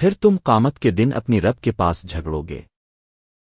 پھر تم قامت کے دن اپنی رب کے پاس جھگڑو گے۔